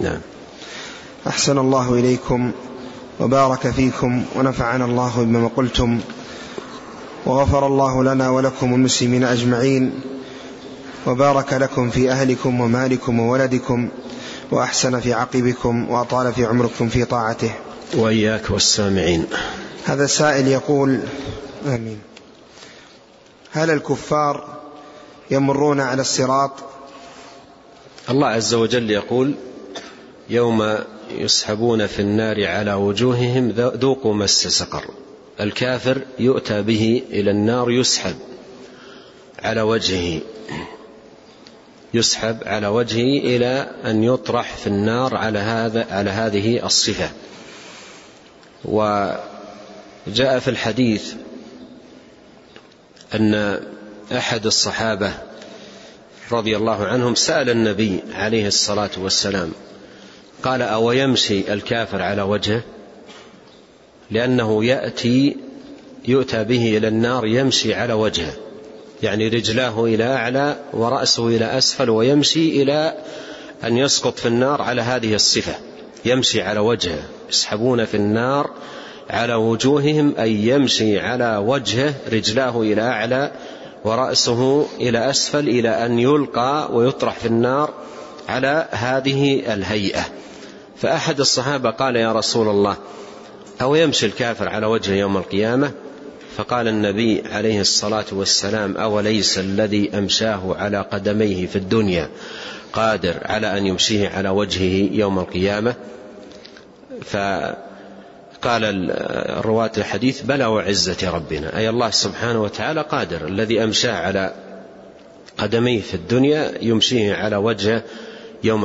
نعم. أحسن الله إليكم وبارك فيكم ونفعنا الله بما قلتم وغفر الله لنا ولكم المسلمين أجمعين وبارك لكم في أهلكم ومالكم وولدكم وأحسن في عقبكم وأطال في عمركم في طاعته. وإياك والسامعين. هذا سائل يقول آمين. هل الكفار يمرون على الصراط؟ الله عز وجل يقول يوم يسحبون في النار على وجوههم ذوقوا مس سقر. الكافر يؤتى به إلى النار يسحب على وجهه. يسحب على وجهه إلى أن يطرح في النار على هذا على هذه الصفة. وجاء في الحديث أن أحد الصحابة رضي الله عنهم سأل النبي عليه الصلاة والسلام قال أو يمشي الكافر على وجهه؟ لأنه يأتي يؤتى به إلى النار يمشي على وجهه. يعني رجلاه إلى أعلى ورأسه إلى أسفل ويمشي إلى أن يسقط في النار على هذه الصفة. يمشي على وجهه. يسحبون في النار على وجوههم أي يمشي على وجهه رجلاه إلى أعلى ورأسه إلى أسفل إلى أن يلقى ويطرح في النار على هذه الهيئة. فأحد الصحابة قال يا رسول الله أو يمشي الكافر على وجهه يوم القيامة؟ فقال النبي عليه الصلاة والسلام أوليس الذي أمشاه على قدميه في الدنيا قادر على أن يمشيه على وجهه يوم القيامة؟ فقال الرواة الحديث بلى وعزة ربنا. أي الله سبحانه وتعالى قادر الذي أمشاه على قدميه في الدنيا يمشيه على وجهه يوم